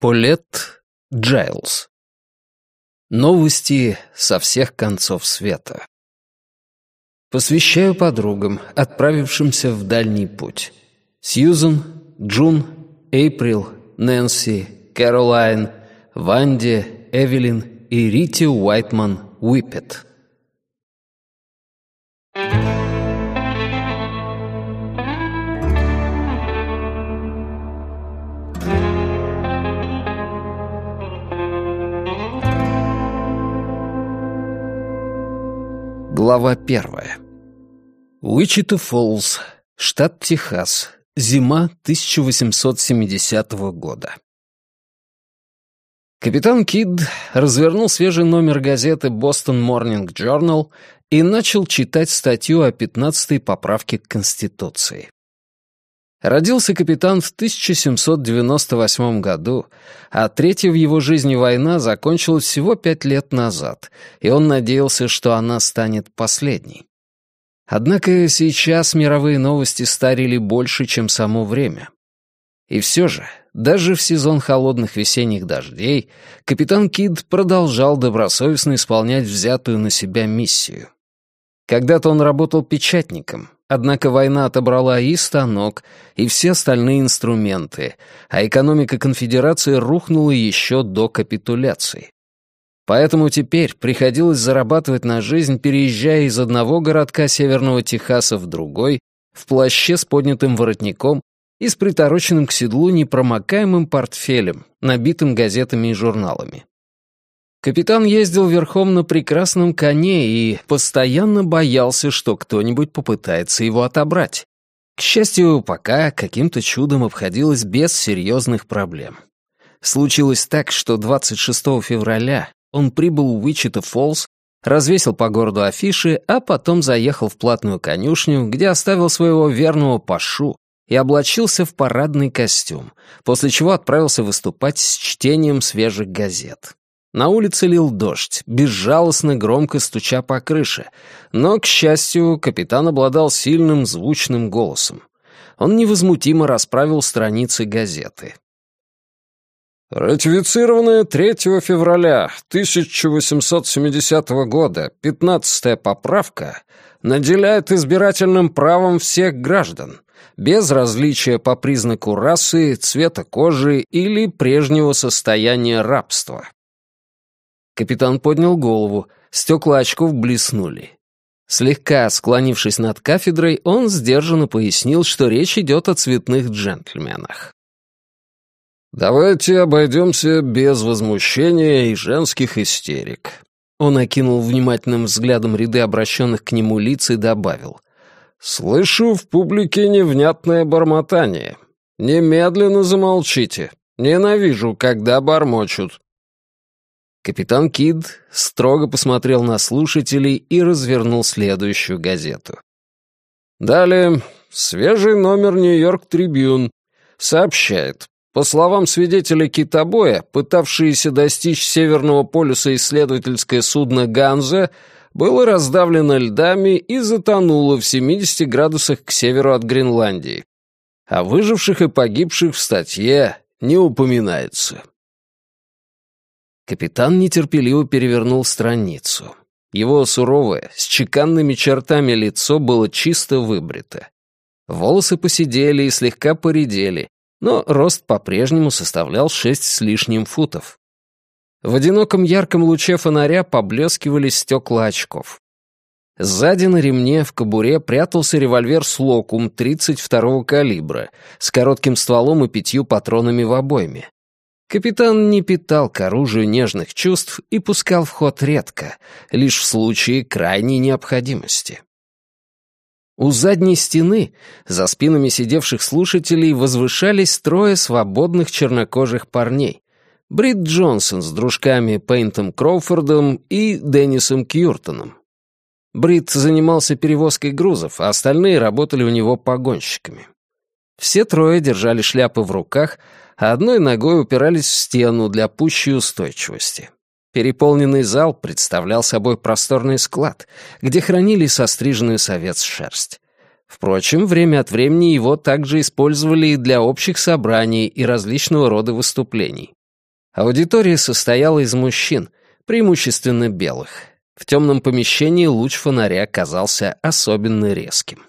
Полет Джайлз. Новости со всех концов света. Посвящаю подругам, отправившимся в дальний путь. Сьюзен, Джун, Эйприл, Нэнси, Кэролайн, Ванде, Эвелин и Рити Уайтман Уиппет. Глава первая. Уичита Фоллс, штат Техас. Зима 1870 года. Капитан Кид развернул свежий номер газеты «Бостон Морнинг Джорнал» и начал читать статью о 15-й поправке к Конституции. Родился капитан в 1798 году, а третья в его жизни война закончилась всего пять лет назад, и он надеялся, что она станет последней. Однако сейчас мировые новости старили больше, чем само время. И все же, даже в сезон холодных весенних дождей, капитан Кид продолжал добросовестно исполнять взятую на себя миссию. Когда-то он работал печатником, Однако война отобрала и станок, и все остальные инструменты, а экономика конфедерации рухнула еще до капитуляции. Поэтому теперь приходилось зарабатывать на жизнь, переезжая из одного городка Северного Техаса в другой, в плаще с поднятым воротником и с притороченным к седлу непромокаемым портфелем, набитым газетами и журналами. Капитан ездил верхом на прекрасном коне и постоянно боялся, что кто-нибудь попытается его отобрать. К счастью, пока каким-то чудом обходилось без серьезных проблем. Случилось так, что 26 февраля он прибыл в Уичита Фоллс, развесил по городу афиши, а потом заехал в платную конюшню, где оставил своего верного пашу и облачился в парадный костюм, после чего отправился выступать с чтением свежих газет. На улице лил дождь, безжалостно громко стуча по крыше, но, к счастью, капитан обладал сильным звучным голосом. Он невозмутимо расправил страницы газеты. Ратифицированная 3 февраля 1870 года 15-я поправка наделяет избирательным правом всех граждан, без различия по признаку расы, цвета кожи или прежнего состояния рабства. Капитан поднял голову, стекла очков блеснули. Слегка склонившись над кафедрой, он сдержанно пояснил, что речь идет о цветных джентльменах. «Давайте обойдемся без возмущения и женских истерик». Он окинул внимательным взглядом ряды обращенных к нему лиц и добавил. «Слышу в публике невнятное бормотание. Немедленно замолчите. Ненавижу, когда бормочут. Капитан Кид строго посмотрел на слушателей и развернул следующую газету. Далее, свежий номер «Нью-Йорк Трибюн» сообщает, по словам свидетеля китобоя, пытавшееся достичь Северного полюса исследовательское судно «Ганза» было раздавлено льдами и затонуло в 70 градусах к северу от Гренландии. О выживших и погибших в статье не упоминается. Капитан нетерпеливо перевернул страницу. Его суровое, с чеканными чертами лицо было чисто выбрито. Волосы посидели и слегка поредели, но рост по-прежнему составлял шесть с лишним футов. В одиноком ярком луче фонаря поблескивали стекла очков. Сзади на ремне в кобуре прятался револьвер «Слокум» 32-го калибра с коротким стволом и пятью патронами в обойме. Капитан не питал к оружию нежных чувств и пускал в ход редко, лишь в случае крайней необходимости. У задней стены, за спинами сидевших слушателей, возвышались трое свободных чернокожих парней. Брит Джонсон с дружками Пейнтом Кроуфордом и Деннисом Кьюртоном. Брит занимался перевозкой грузов, а остальные работали у него погонщиками. Все трое держали шляпы в руках, одной ногой упирались в стену для пущей устойчивости. Переполненный зал представлял собой просторный склад, где хранили состриженную совет шерсть. Впрочем, время от времени его также использовали и для общих собраний и различного рода выступлений. Аудитория состояла из мужчин, преимущественно белых. В темном помещении луч фонаря казался особенно резким.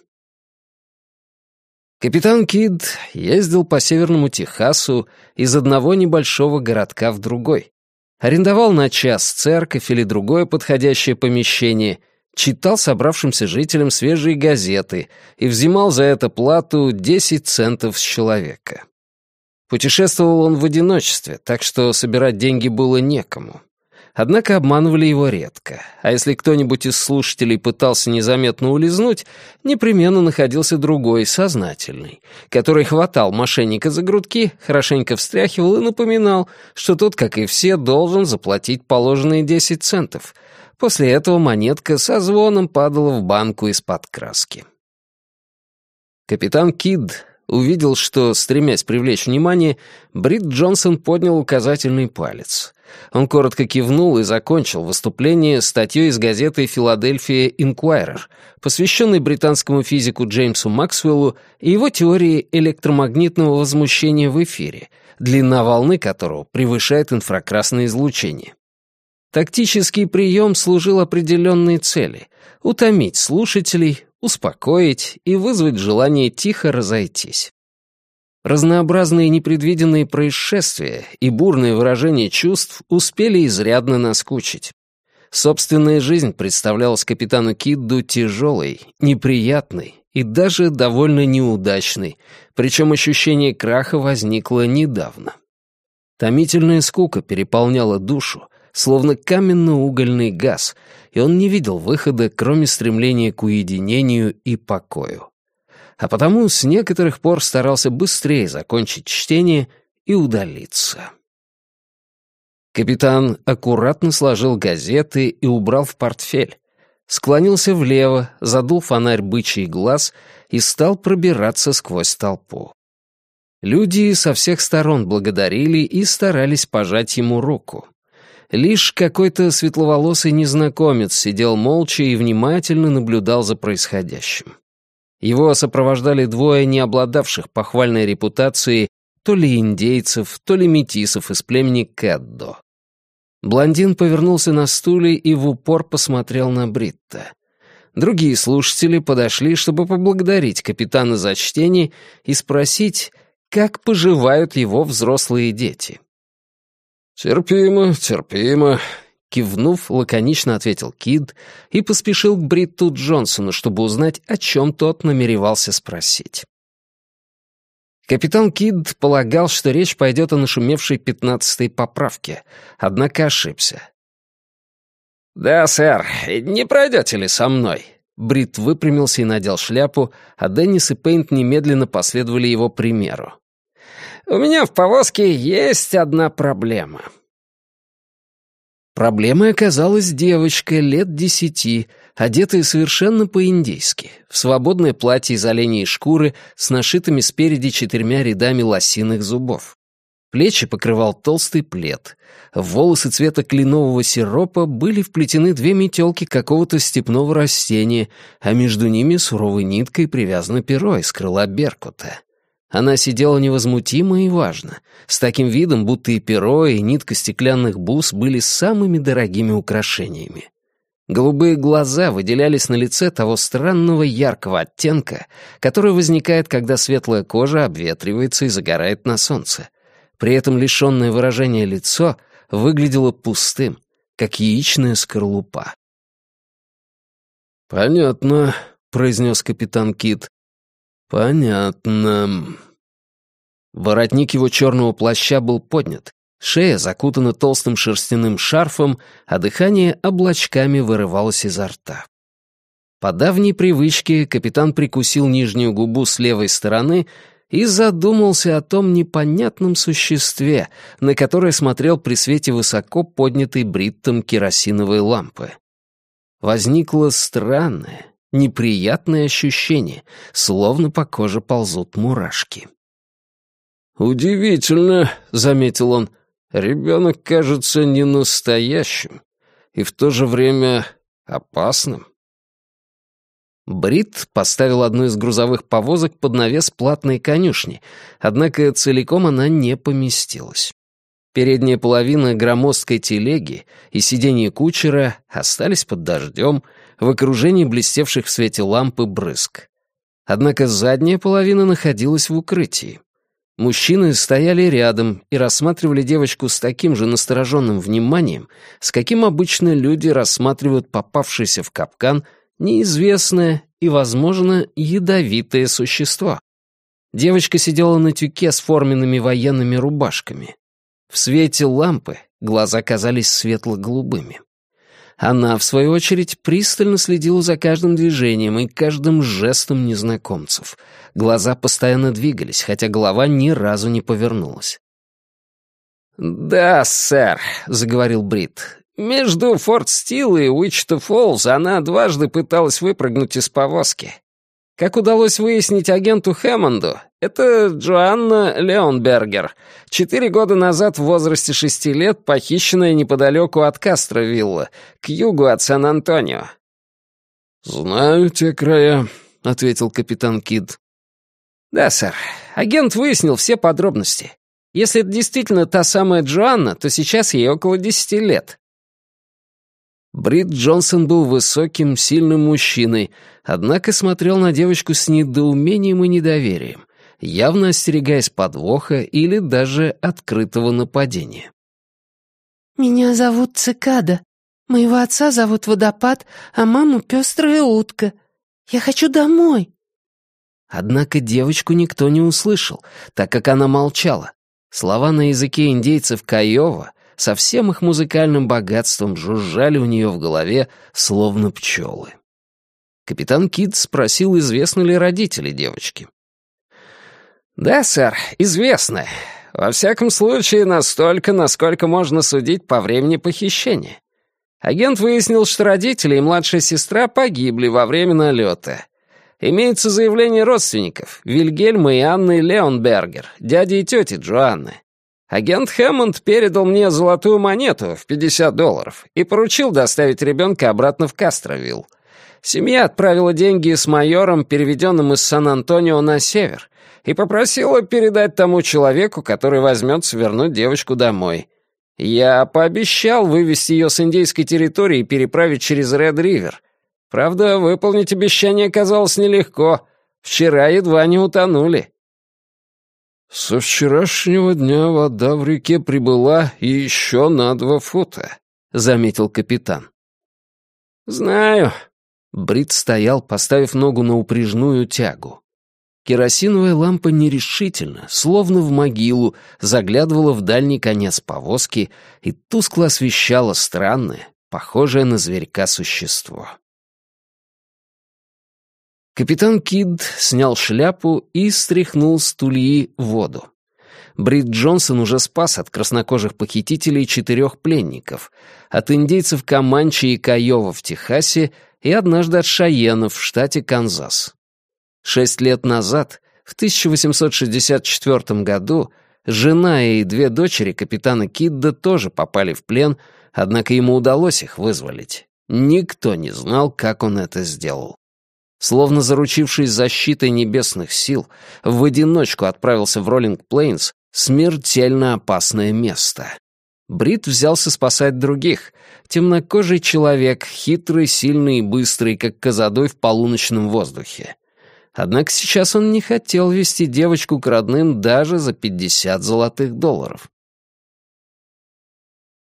Капитан Кид ездил по Северному Техасу из одного небольшого городка в другой. Арендовал на час церковь или другое подходящее помещение, читал собравшимся жителям свежие газеты и взимал за это плату 10 центов с человека. Путешествовал он в одиночестве, так что собирать деньги было некому. Однако обманывали его редко, а если кто-нибудь из слушателей пытался незаметно улизнуть, непременно находился другой, сознательный, который хватал мошенника за грудки, хорошенько встряхивал и напоминал, что тот, как и все, должен заплатить положенные 10 центов. После этого монетка со звоном падала в банку из-под краски. Капитан Кид увидел, что, стремясь привлечь внимание, Брит Джонсон поднял указательный палец. Он коротко кивнул и закончил выступление статьей из газеты «Филадельфия Инквайрер», посвященной британскому физику Джеймсу Максвеллу и его теории электромагнитного возмущения в эфире, длина волны которого превышает инфракрасное излучение. Тактический прием служил определенной цели — утомить слушателей, успокоить и вызвать желание тихо разойтись. Разнообразные непредвиденные происшествия и бурные выражения чувств успели изрядно наскучить. Собственная жизнь представлялась капитану Кидду тяжелой, неприятной и даже довольно неудачной, причем ощущение краха возникло недавно. Томительная скука переполняла душу, словно каменно-угольный газ, и он не видел выхода, кроме стремления к уединению и покою а потому с некоторых пор старался быстрее закончить чтение и удалиться. Капитан аккуратно сложил газеты и убрал в портфель, склонился влево, задул фонарь бычий глаз и стал пробираться сквозь толпу. Люди со всех сторон благодарили и старались пожать ему руку. Лишь какой-то светловолосый незнакомец сидел молча и внимательно наблюдал за происходящим. Его сопровождали двое не обладавших похвальной репутацией то ли индейцев, то ли метисов из племени Кэддо. Блондин повернулся на стуле и в упор посмотрел на Бритта. Другие слушатели подошли, чтобы поблагодарить капитана за чтение и спросить, как поживают его взрослые дети. «Терпимо, терпимо», Кивнув, лаконично ответил Кид и поспешил к Бритту Джонсону, чтобы узнать, о чем тот намеревался спросить. Капитан Кид полагал, что речь пойдет о нашумевшей пятнадцатой поправке, однако ошибся. «Да, сэр, не пройдете ли со мной?» Брит выпрямился и надел шляпу, а Деннис и Пейнт немедленно последовали его примеру. «У меня в повозке есть одна проблема». Проблемой оказалась девочка лет десяти, одетая совершенно по-индейски, в свободное платье из оленей шкуры с нашитыми спереди четырьмя рядами лосиных зубов. Плечи покрывал толстый плед. В волосы цвета кленового сиропа были вплетены две метелки какого-то степного растения, а между ними суровой ниткой привязано перо из крыла беркута. Она сидела невозмутимо и важно, с таким видом, будто и перо, и нитка стеклянных бус были самыми дорогими украшениями. Голубые глаза выделялись на лице того странного яркого оттенка, который возникает, когда светлая кожа обветривается и загорает на солнце. При этом лишенное выражения лицо выглядело пустым, как яичная скорлупа. «Понятно», — произнес капитан Кит. «Понятно». Воротник его черного плаща был поднят, шея закутана толстым шерстяным шарфом, а дыхание облачками вырывалось изо рта. По давней привычке капитан прикусил нижнюю губу с левой стороны и задумался о том непонятном существе, на которое смотрел при свете высоко поднятой бриттом керосиновой лампы. Возникло странное, неприятное ощущение, словно по коже ползут мурашки. «Удивительно», — заметил он, — «ребенок кажется не настоящим и в то же время опасным». Брит поставил одну из грузовых повозок под навес платной конюшни, однако целиком она не поместилась. Передняя половина громоздкой телеги и сиденье кучера остались под дождем в окружении блестевших в свете лампы брызг. Однако задняя половина находилась в укрытии. Мужчины стояли рядом и рассматривали девочку с таким же настороженным вниманием, с каким обычно люди рассматривают попавшееся в капкан неизвестное и, возможно, ядовитое существо. Девочка сидела на тюке с форменными военными рубашками. В свете лампы глаза казались светло-голубыми. Она, в свою очередь, пристально следила за каждым движением и каждым жестом незнакомцев. Глаза постоянно двигались, хотя голова ни разу не повернулась. «Да, сэр», — заговорил Брит. «Между Форт Стил и Уичта Фоллз она дважды пыталась выпрыгнуть из повозки. Как удалось выяснить агенту Хэммонду, это Джоанна Леонбергер, четыре года назад в возрасте шести лет похищенная неподалеку от Кастровилла, к югу от Сан-Антонио. «Знаю те края», — ответил капитан Кид. «Да, сэр. Агент выяснил все подробности. Если это действительно та самая Джоанна, то сейчас ей около десяти лет. Брит Джонсон был высоким, сильным мужчиной, однако смотрел на девочку с недоумением и недоверием, явно остерегаясь подвоха или даже открытого нападения. «Меня зовут Цикада. Моего отца зовут Водопад, а маму Пестрая Утка. Я хочу домой». Однако девочку никто не услышал, так как она молчала. Слова на языке индейцев Каева со всем их музыкальным богатством жужжали у нее в голове, словно пчелы. Капитан Кид спросил, известны ли родители девочки. «Да, сэр, известно. Во всяком случае, настолько, насколько можно судить по времени похищения. Агент выяснил, что родители и младшая сестра погибли во время налета. Имеется заявление родственников, Вильгельма и Анны Леонбергер, дяди и тети Джоанны. Агент Хэммонд передал мне золотую монету в 50 долларов и поручил доставить ребенка обратно в Кастровилл. Семья отправила деньги с майором, переведенным из Сан-Антонио на север, и попросила передать тому человеку, который возьмется вернуть девочку домой. Я пообещал вывести ее с индейской территории и переправить через Ред-Ривер. Правда, выполнить обещание оказалось нелегко. Вчера едва не утонули. «Со вчерашнего дня вода в реке прибыла еще на два фута», — заметил капитан. «Знаю». Брит стоял, поставив ногу на упряжную тягу. Керосиновая лампа нерешительно, словно в могилу, заглядывала в дальний конец повозки и тускло освещала странное, похожее на зверька существо. Капитан Кид снял шляпу и стряхнул с тульи воду. Брит Джонсон уже спас от краснокожих похитителей четырех пленников, от индейцев Каманчи и Каева в Техасе и однажды от Шайенов в штате Канзас. Шесть лет назад, в 1864 году, жена и две дочери капитана Кидда тоже попали в плен, однако ему удалось их вызволить. Никто не знал, как он это сделал словно заручившись защитой небесных сил, в одиночку отправился в Роллинг Плейнс, смертельно опасное место. Брит взялся спасать других. Темнокожий человек, хитрый, сильный и быстрый, как козадой в полуночном воздухе. Однако сейчас он не хотел вести девочку к родным даже за пятьдесят золотых долларов.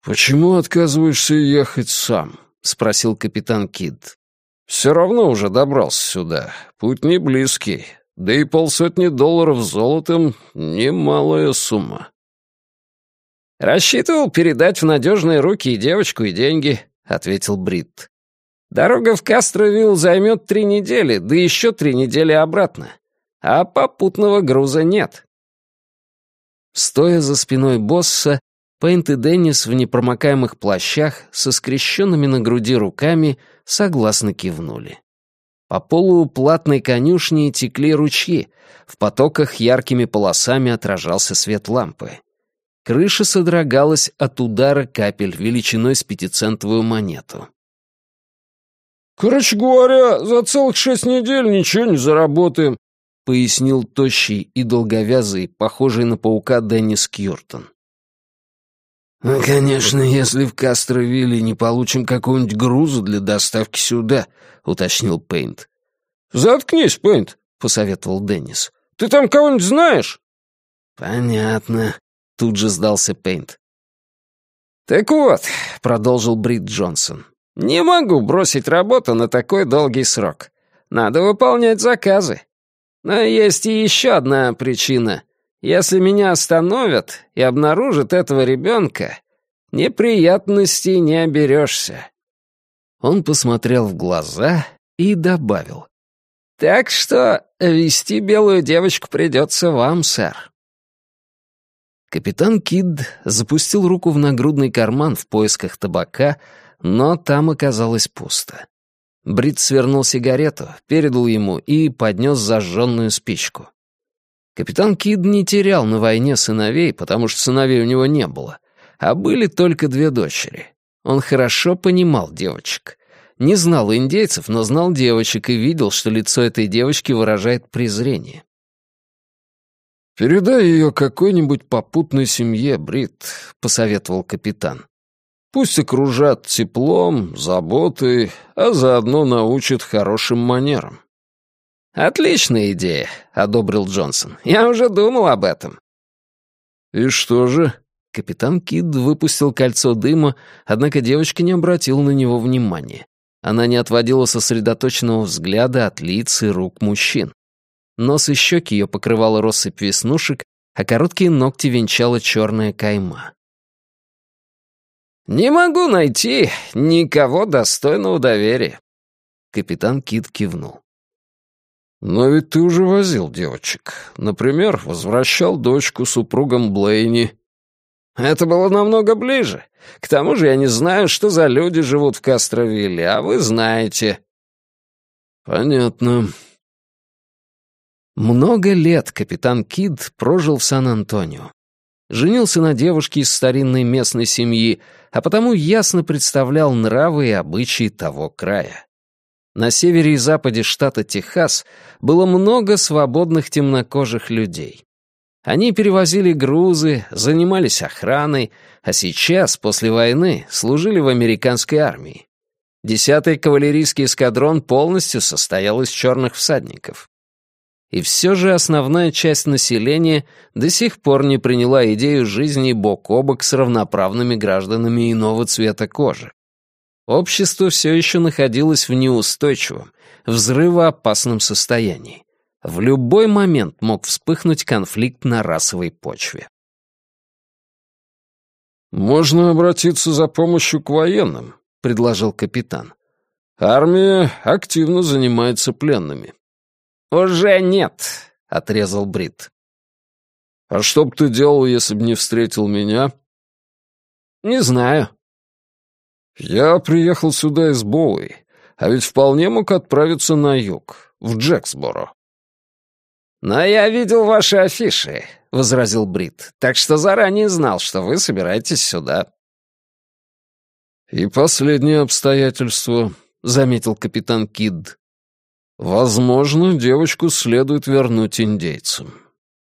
«Почему отказываешься ехать сам?» — спросил капитан Кид. Все равно уже добрался сюда. Путь не близкий. Да и полсотни долларов золотом — немалая сумма. «Рассчитывал передать в надежные руки и девочку, и деньги», — ответил Брит. «Дорога в Кастровилл займет три недели, да еще три недели обратно. А попутного груза нет». Стоя за спиной босса, Пейнт и Деннис в непромокаемых плащах со скрещенными на груди руками согласно кивнули. По полу платной конюшни текли ручьи, в потоках яркими полосами отражался свет лампы. Крыша содрогалась от удара капель величиной с пятицентовую монету. «Короче говоря, за целых шесть недель ничего не заработаем», — пояснил тощий и долговязый, похожий на паука Деннис Кьюртон. Ну, конечно, если в Кастровилле не получим какого-нибудь груза для доставки сюда, уточнил Пейнт. Заткнись, Пейнт, посоветовал Деннис. Ты там кого-нибудь знаешь? Понятно, тут же сдался Пейнт. «Так вот», — продолжил Брит Джонсон, — «не могу бросить работу на такой долгий срок. Надо выполнять заказы. Но есть и еще одна причина. Если меня остановят и обнаружат этого ребенка, неприятностей не оберешься». Он посмотрел в глаза и добавил. «Так что вести белую девочку придется вам, сэр». Капитан Кид запустил руку в нагрудный карман в поисках табака, но там оказалось пусто. Брит свернул сигарету, передал ему и поднес зажженную спичку. Капитан Кид не терял на войне сыновей, потому что сыновей у него не было, а были только две дочери. Он хорошо понимал девочек. Не знал индейцев, но знал девочек и видел, что лицо этой девочки выражает презрение. «Передай ее какой-нибудь попутной семье, Брит», — посоветовал капитан. Пусть окружат теплом, заботой, а заодно научат хорошим манерам. «Отличная идея», — одобрил Джонсон. «Я уже думал об этом». «И что же?» Капитан Кид выпустил кольцо дыма, однако девочка не обратила на него внимания. Она не отводила сосредоточенного взгляда от лиц и рук мужчин. Нос и щеки ее покрывала россыпь веснушек, а короткие ногти венчала черная кайма. «Не могу найти никого достойного доверия». Капитан Кит кивнул. «Но ведь ты уже возил девочек. Например, возвращал дочку супругам Блейни». «Это было намного ближе. К тому же я не знаю, что за люди живут в Кастровилле, а вы знаете». «Понятно». Много лет капитан Кид прожил в Сан-Антонио женился на девушке из старинной местной семьи, а потому ясно представлял нравы и обычаи того края. На севере и западе штата Техас было много свободных темнокожих людей. Они перевозили грузы, занимались охраной, а сейчас, после войны, служили в американской армии. Десятый кавалерийский эскадрон полностью состоял из черных всадников. И все же основная часть населения до сих пор не приняла идею жизни бок о бок с равноправными гражданами иного цвета кожи. Общество все еще находилось в неустойчивом, взрывоопасном состоянии. В любой момент мог вспыхнуть конфликт на расовой почве. «Можно обратиться за помощью к военным», — предложил капитан. «Армия активно занимается пленными». «Уже нет», — отрезал Брит. «А что бы ты делал, если бы не встретил меня?» «Не знаю». «Я приехал сюда из Боуи, а ведь вполне мог отправиться на юг, в Джексборо». «Но я видел ваши афиши», — возразил Брит, «так что заранее знал, что вы собираетесь сюда». «И последнее обстоятельство», — заметил капитан Кидд. Возможно, девочку следует вернуть индейцам.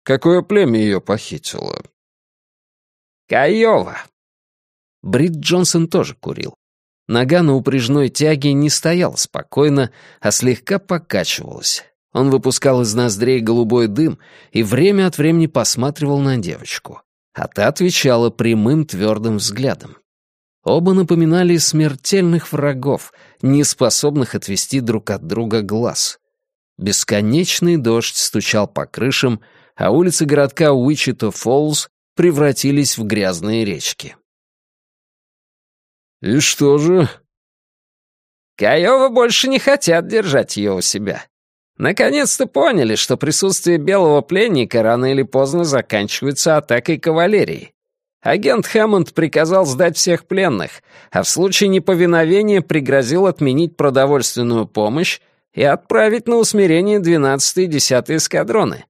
Какое племя ее похитило? Каева. Брит Джонсон тоже курил. Нога на упряжной тяге не стояла спокойно, а слегка покачивалась. Он выпускал из ноздрей голубой дым и время от времени посматривал на девочку. А та отвечала прямым твердым взглядом. Оба напоминали смертельных врагов, не способных отвести друг от друга глаз. Бесконечный дождь стучал по крышам, а улицы городка Уичито-Фоллс превратились в грязные речки. «И что же?» «Каёва больше не хотят держать ее у себя. Наконец-то поняли, что присутствие белого пленника рано или поздно заканчивается атакой кавалерии. Агент Хэммонд приказал сдать всех пленных, а в случае неповиновения пригрозил отменить продовольственную помощь и отправить на усмирение 12 и 10 эскадроны.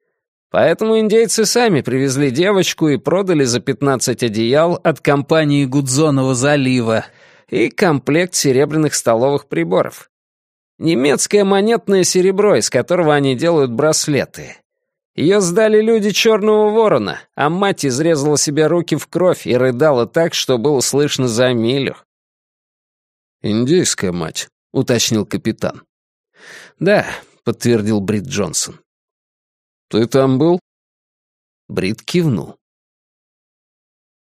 Поэтому индейцы сами привезли девочку и продали за 15 одеял от компании Гудзонова залива и комплект серебряных столовых приборов. Немецкое монетное серебро, из которого они делают браслеты. Ее сдали люди Черного Ворона, а мать изрезала себе руки в кровь и рыдала так, что было слышно за милю. «Индейская мать», — уточнил капитан. «Да», — подтвердил Брит Джонсон. «Ты там был?» Брит кивнул.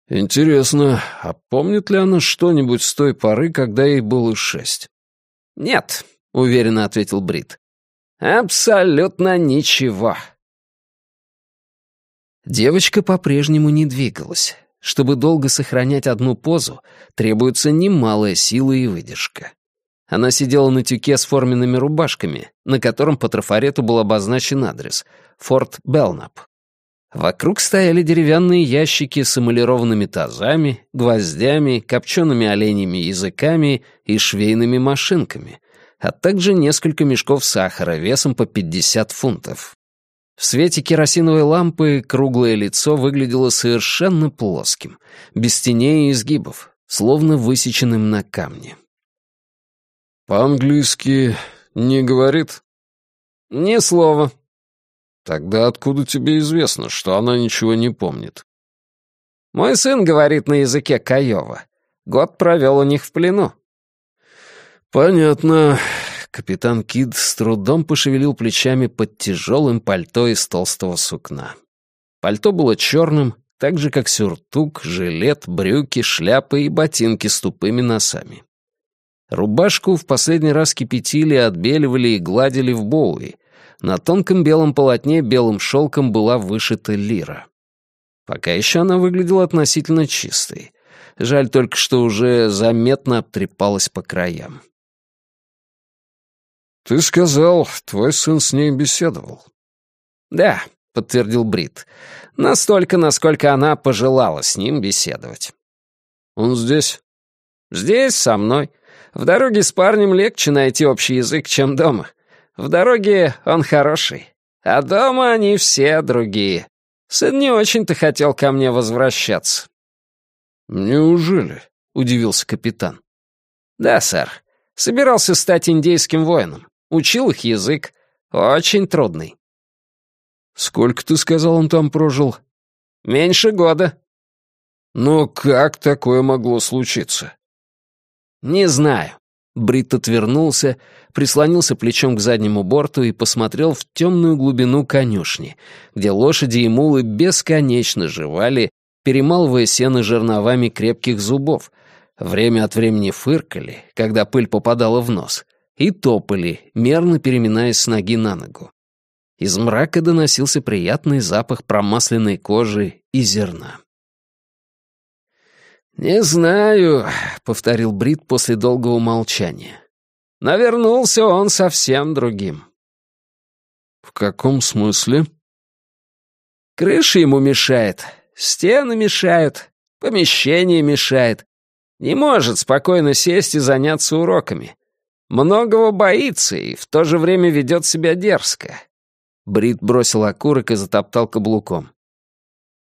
«Интересно, а помнит ли она что-нибудь с той поры, когда ей было шесть?» «Нет», — уверенно ответил Брит. «Абсолютно ничего». Девочка по-прежнему не двигалась. Чтобы долго сохранять одну позу, требуется немалая сила и выдержка. Она сидела на тюке с форменными рубашками, на котором по трафарету был обозначен адрес — Форт Белнап. Вокруг стояли деревянные ящики с эмалированными тазами, гвоздями, копчеными оленями языками и швейными машинками, а также несколько мешков сахара весом по 50 фунтов. В свете керосиновой лампы круглое лицо выглядело совершенно плоским, без теней и изгибов, словно высеченным на камне. «По-английски не говорит?» «Ни слова». «Тогда откуда тебе известно, что она ничего не помнит?» «Мой сын говорит на языке Каева. Год провел у них в плену». «Понятно. Капитан Кид с трудом пошевелил плечами под тяжелым пальто из толстого сукна. Пальто было черным, так же, как сюртук, жилет, брюки, шляпы и ботинки с тупыми носами. Рубашку в последний раз кипятили, отбеливали и гладили в Боуи. На тонком белом полотне белым шелком была вышита лира. Пока еще она выглядела относительно чистой. Жаль только, что уже заметно обтрепалась по краям. «Ты сказал, твой сын с ней беседовал». «Да», — подтвердил Брит. «Настолько, насколько она пожелала с ним беседовать». «Он здесь?» «Здесь, со мной. В дороге с парнем легче найти общий язык, чем дома. В дороге он хороший, а дома они все другие. Сын не очень-то хотел ко мне возвращаться». «Неужели?» — удивился капитан. «Да, сэр. Собирался стать индейским воином. Учил их язык. Очень трудный. Сколько, ты сказал, он там прожил? Меньше года. Но как такое могло случиться? Не знаю. Брит отвернулся, прислонился плечом к заднему борту и посмотрел в темную глубину конюшни, где лошади и мулы бесконечно жевали, перемалывая сено жерновами крепких зубов, время от времени фыркали, когда пыль попадала в нос, и топали, мерно переминаясь с ноги на ногу. Из мрака доносился приятный запах промасленной кожи и зерна. «Не знаю», — повторил Брит после долгого молчания. «Но вернулся он совсем другим». «В каком смысле?» «Крыша ему мешает, стены мешают, помещение мешает. Не может спокойно сесть и заняться уроками. Многого боится и в то же время ведет себя дерзко. Брит бросил окурок и затоптал каблуком.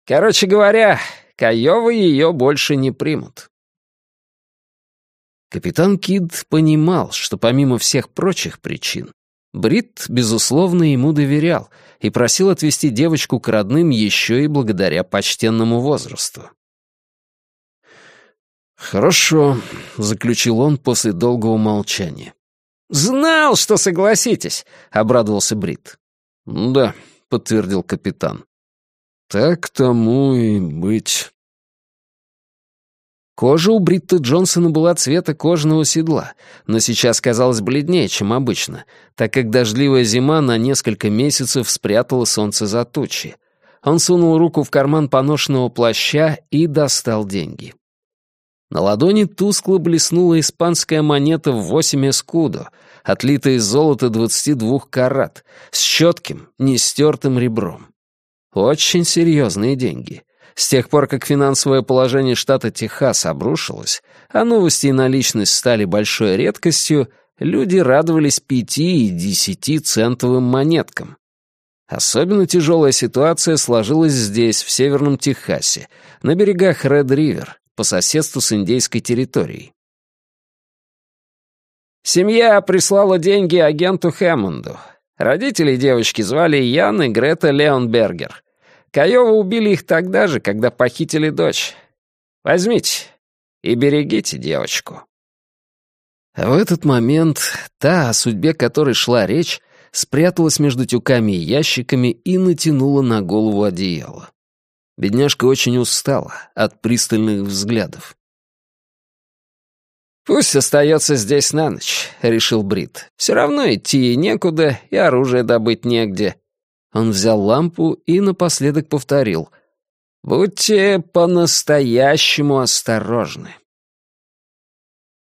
Короче говоря, Каёвы ее больше не примут. Капитан Кид понимал, что помимо всех прочих причин, Брит, безусловно, ему доверял и просил отвезти девочку к родным еще и благодаря почтенному возрасту. «Хорошо», — заключил он после долгого молчания. «Знал, что согласитесь», — обрадовался Брит. «Да», — подтвердил капитан. «Так тому и быть». Кожа у Бритта Джонсона была цвета кожаного седла, но сейчас казалась бледнее, чем обычно, так как дождливая зима на несколько месяцев спрятала солнце за тучи. Он сунул руку в карман поношенного плаща и достал деньги. На ладони тускло блеснула испанская монета в восемь эскудо, отлитая из золота 22 карат, с четким, нестертым ребром. Очень серьезные деньги. С тех пор, как финансовое положение штата Техас обрушилось, а новости и наличность стали большой редкостью, люди радовались пяти и десяти центовым монеткам. Особенно тяжелая ситуация сложилась здесь, в Северном Техасе, на берегах Ред-Ривер, по соседству с индейской территорией. Семья прислала деньги агенту Хэммонду. Родители девочки звали Ян и Грета Леонбергер. Каева убили их тогда же, когда похитили дочь. Возьмите и берегите девочку». В этот момент та, о судьбе которой шла речь, спряталась между тюками и ящиками и натянула на голову одеяло. Бедняжка очень устала от пристальных взглядов. «Пусть остается здесь на ночь», — решил Брит. «Все равно идти ей некуда, и оружие добыть негде». Он взял лампу и напоследок повторил. «Будьте по-настоящему осторожны».